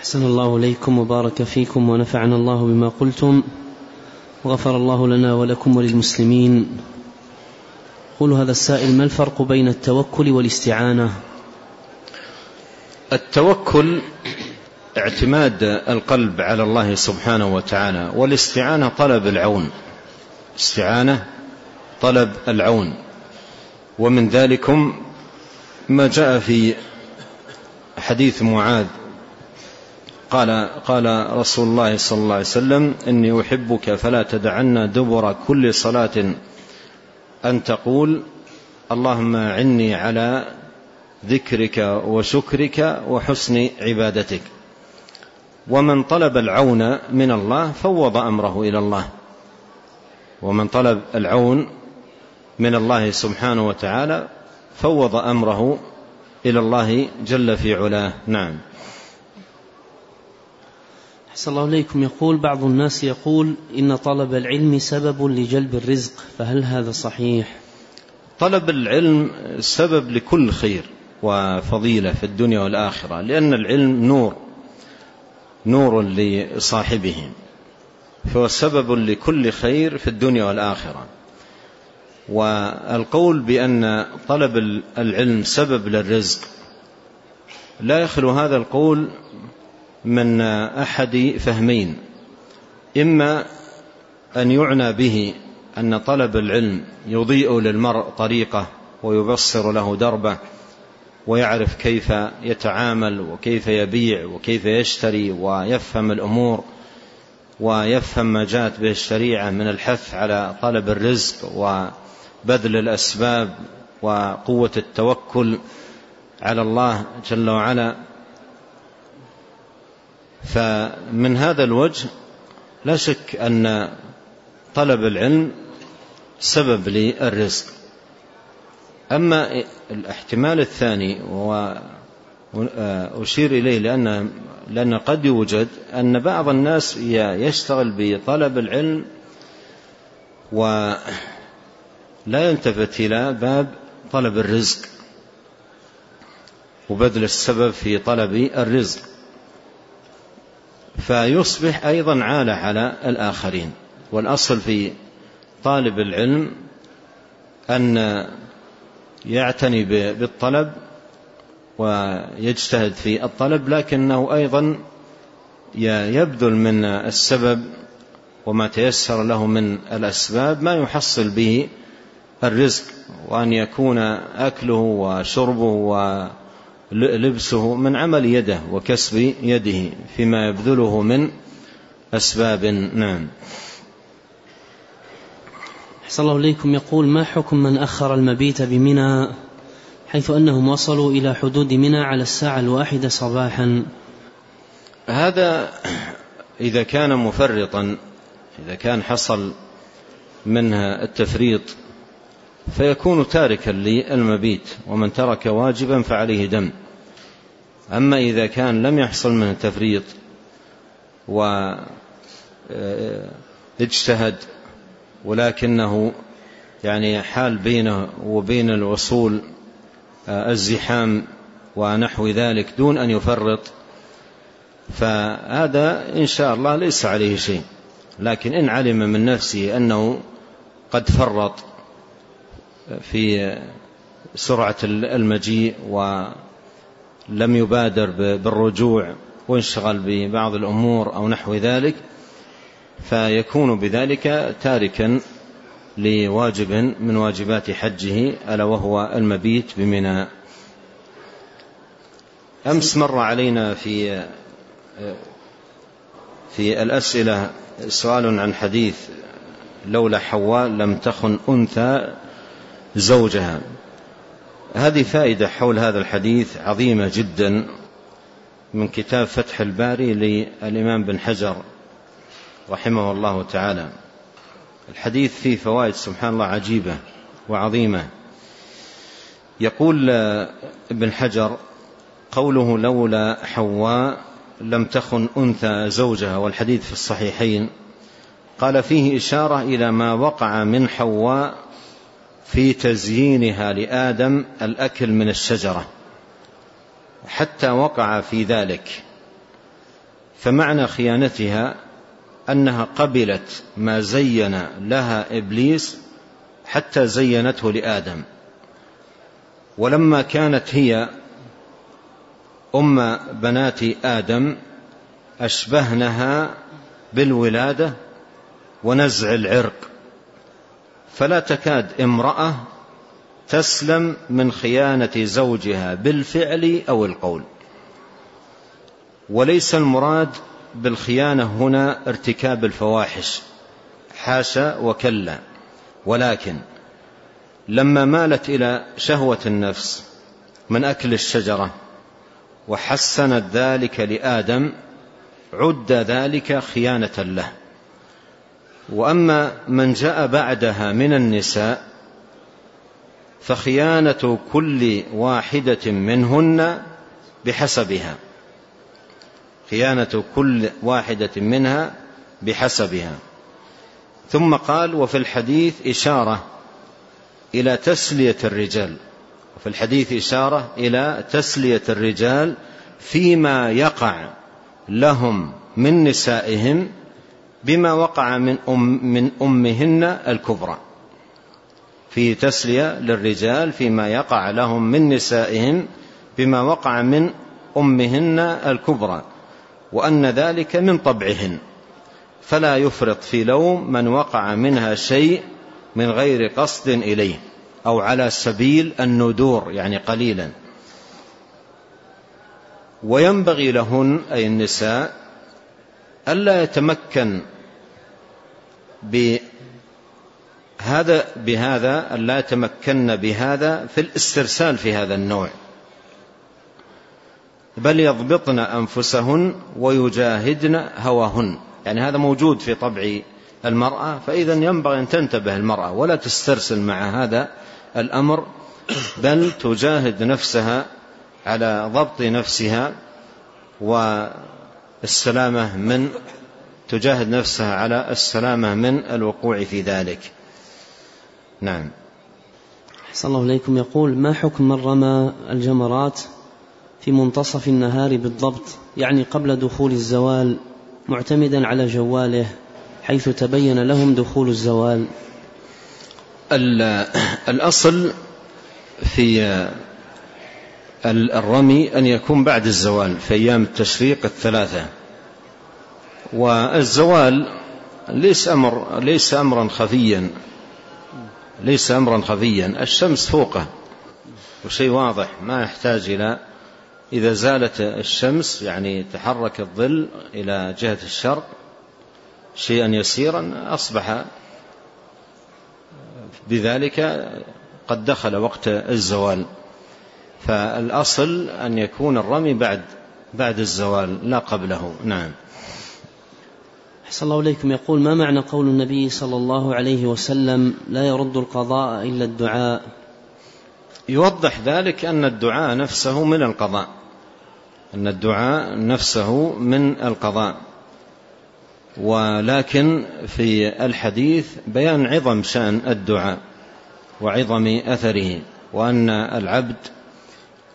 أحسن الله إليكم وبارك فيكم ونفعنا الله بما قلتم وغفر الله لنا ولكم وللمسلمين. يقول هذا السائل ما الفرق بين التوكل والاستعانة؟ التوكل اعتماد القلب على الله سبحانه وتعالى والاستعانة طلب العون. استعانة طلب العون. ومن ذلكم ما جاء في حديث معاذ قال قال رسول الله صلى الله عليه وسلم إني أحبك فلا تدعنا دبر كل صلاة. أن تقول اللهم عني على ذكرك وشكرك وحسن عبادتك. ومن طلب العون من الله فوض أمره إلى الله. ومن طلب العون من الله سبحانه وتعالى فوض أمره إلى الله جل في علاه. نعم. أحسن الله إليكم. يقول بعض الناس يقول إن طلب العلم سبب لجلب الرزق فهل هذا صحيح؟ طلب العلم سبب لكل خير وفضيلة في الدنيا والآخرة لأن العلم نور نور لصاحبه فهو سبب لكل خير في الدنيا والآخرة. والقول بأن طلب العلم سبب للرزق لا يخلو هذا القول من أحد فهمين. إما أن يعنى به أن طلب العلم يضيء للمرء طريقه ويبصر له دربه ويعرف كيف يتعامل وكيف يبيع وكيف يشتري ويفهم الأمور ويفهم ما جاءت به الشريعة من الحث على طلب الرزق وبذل الأسباب وقوة التوكل على الله جل وعلا. فمن هذا الوجه لا شك أن طلب العلم سبب للرزق. أما الاحتمال الثاني وأشير إليه لأن, لأن قد يوجد أن بعض الناس يشتغل بطلب العلم ولا يلتفت إلى باب طلب الرزق وبذل السبب في طلب الرزق. فيصبح أيضا عالة على الآخرين. والأصل في طالب العلم أن يعتني بالطلب ويجتهد في الطلب لكنه أيضا يبذل من السبب وما تيسر له من الأسباب ما يحصل به الرزق وأن يكون أكله وشربه ولبسه من عمل يده وكسب يده فيما يبذله من أسباب. نعم. أحسن الله إليكم. يقول ما حكم من أخر المبيت بمنى حيث أنهم وصلوا إلى حدود منى على الساعة الواحدة صباحا؟ هذا إذا كان مفرطا إذا كان حصل منها التفريط فيكون تاركا للمبيت ومن ترك واجبا فعليه دم. أما إذا كان لم يحصل منه التفريط واجتهد ولكنه يعني حال بينه وبين الوصول آه، الزحام ونحو ذلك دون أن يفرط فهذا إن شاء الله ليس عليه شيء. لكن إن علم من نفسه أنه قد فرط في سرعة المجيء ولم يبادر بالرجوع وانشغل ببعض الأمور أو نحو ذلك فيكون بذلك تاركا لواجب من واجبات حجه ألا وهو المبيت بمنى. أمس مر علينا في في الأسئلة سؤال عن حديث لولا حواء لم تخن أنثى زوجها. هذه فائدة حول هذا الحديث عظيمة جدا من كتاب فتح الباري للإمام بن حجر رحمه الله تعالى. الحديث فيه فوائد سبحان الله عجيبة وعظيمة. يقول ابن حجر قوله لولا حواء لم تخن أنثى زوجها والحديث في الصحيحين. قال فيه إشارة إلى ما وقع من حواء في تزيينها لآدم الأكل من الشجرة حتى وقع في ذلك. فمعنى خيانتها أنها قبلت ما زين لها إبليس حتى زينته لآدم. ولما كانت هي أم بنات آدم أشبهنها بالولادة ونزع العرق. فلا تكاد امرأة تسلم من خيانة زوجها بالفعل أو القول. وليس المراد بالخيانة هنا ارتكاب الفواحش حاشا وكلا. ولكن لما مالت إلى شهوة النفس من أكل الشجرة وحسنت ذلك لآدم عد ذلك خيانة له. وأما من جاء بعدها من النساء فخيانة كل واحدة منهن بحسبها. خيانة كل واحدة منها بحسبها. ثم قال وفي الحديث إشارة إلى تسلية الرجال. وفي الحديث إشارة إلى تسلية الرجال فيما يقع لهم من نسائهم بما وقع من, أم من أمهن الكبرى في تسلية للرجال فيما يقع لهم من نسائهم بما وقع من أمهن الكبرى وأن ذلك من طبعهن. فلا يفرط في لوم من وقع منها شيء من غير قصد إليه أو على سبيل الندور يعني قليلا. وينبغي لهن أي النساء ألا يتمكن بهذا بهذا ألا يتمكن بهذا في الاسترسال في هذا النوع. بل يضبطن أنفسهن ويجاهدن هواهن. يعني هذا موجود في طبع المرأة فإذا ينبغي أن تنتبه المرأة ولا تسترسل مع هذا الأمر بل تجاهد نفسها على ضبط نفسها والسلامة من تجاهد نفسها على السلامة من الوقوع في ذلك. نعم. صلى الله عليكم يقول ما حكم من رمى الجمرات في منتصف النهار بالضبط؟ يعني قبل دخول الزوال معتمدا على جواله حيث تبين لهم دخول الزوال. الأصل في الرمي أن يكون بعد الزوال في أيام التشريق الثلاثة. والزوال ليس أمر ليس أمرا خفيا. ليس أمرا خفيا. الشمس فوقه. وشيء واضح ما يحتاج إلى إذا زالت الشمس يعني تحرك الظل إلى جهة الشرق شيئا يسيرا أصبح بذلك قد دخل وقت الزوال. فالأصل أن يكون الرمي بعد بعد الزوال لا قبله. نعم. أحسن الله إليكم. يقول ما معنى قول النبي صلى الله عليه وسلم لا يرد القضاء إلا الدعاء؟ يوضح ذلك أن الدعاء نفسه من القضاء. أن الدعاء نفسه من القضاء. ولكن في الحديث بيان عظم شأن الدعاء وعظم أثره وأن العبد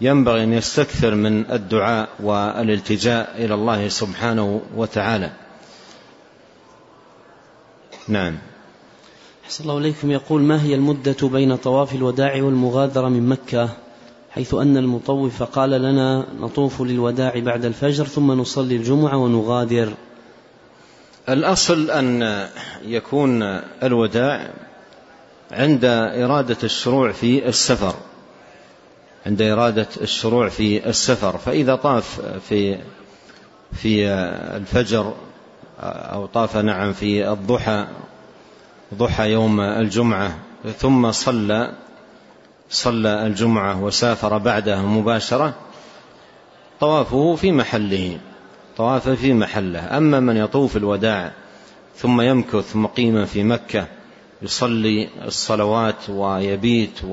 ينبغي أن يستكثر من الدعاء والالتجاء إلى الله سبحانه وتعالى. نعم. حسن الله إليكم. يقول ما هي المدة بين طواف الوداع والمغادرة من مكة؟ حيث أن المطوف قال لنا نطوف للوداع بعد الفجر ثم نصلي الجمعة ونغادر الأصل أن يكون الوداع عند إرادة الشروع في السفر. عند إرادة الشروع في السفر. فإذا طاف في في الفجر أو طاف نعم في الضحى ضحى يوم الجمعة ثم صلى صلى الجمعة وسافر بعدها مباشرة طوافه في محله طواف في محله. أما من يطوف الوداع ثم يمكث مقيما في مكة يصلي الصلوات ويبيت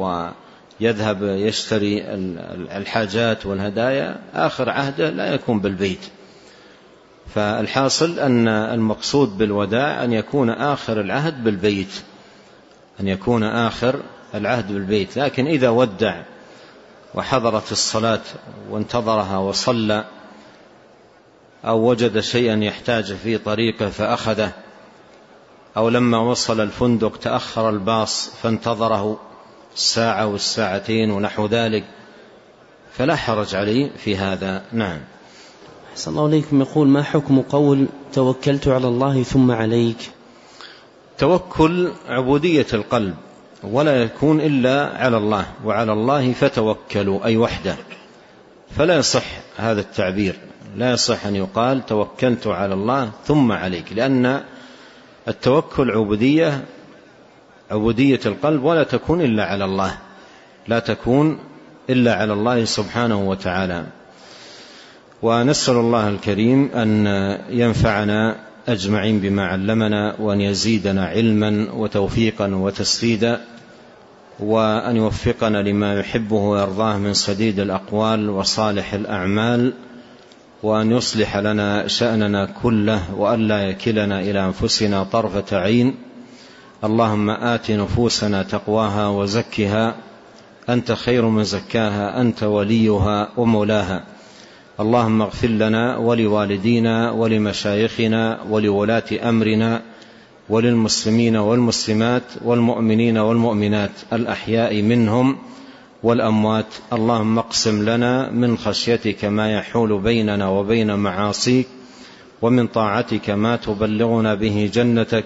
ويذهب يشتري الحاجات والهدايا آخر عهده لا يكون بالبيت. فالحاصل أن المقصود بالوداع أن يكون آخر العهد بالبيت أن يكون آخر العهد بالبيت. لكن إذا ودع وحضرت الصلاة وانتظرها وصلى أو وجد شيئا يحتاج في طريقه فأخذه أو لما وصل الفندق تأخر الباص فانتظره الساعة والساعتين ونحو ذلك فلا حرج عليه في هذا. نعم. أحسن الله إليكم. يقول ما حكم قول توكلت على الله ثم عليك؟ توكل عبودية القلب ولا يكون إلا على الله وعلى الله فتوكلوا أي وحده. فلا يصح هذا التعبير. لا يصح أن يقال توكلت على الله ثم عليك لأن التوكل عبودية عبودية القلب ولا تكون إلا على الله لا تكون إلا على الله سبحانه وتعالى. ونسأل الله الكريم أن ينفعنا أجمعين بما علمنا وأن يزيدنا علما وتوفيقا وتسديدا وأن يوفقنا لما يحبه ويرضاه من سديد الأقوال وصالح الأعمال وأن يصلح لنا شأننا كله وأن لا يكلنا إلى أنفسنا طرفة عين. اللهم آت نفوسنا تقواها وزكها. أنت خير من زكاها أنت وليها ومولاها. اللهم اغفر لنا ولوالدينا ولمشايخنا ولولاة أمرنا وللمسلمين والمسلمات والمؤمنين والمؤمنات الأحياء منهم والأموات. اللهم اقسم لنا من خشيتك ما يحول بيننا وبين معاصيك ومن طاعتك ما تبلغنا به جنتك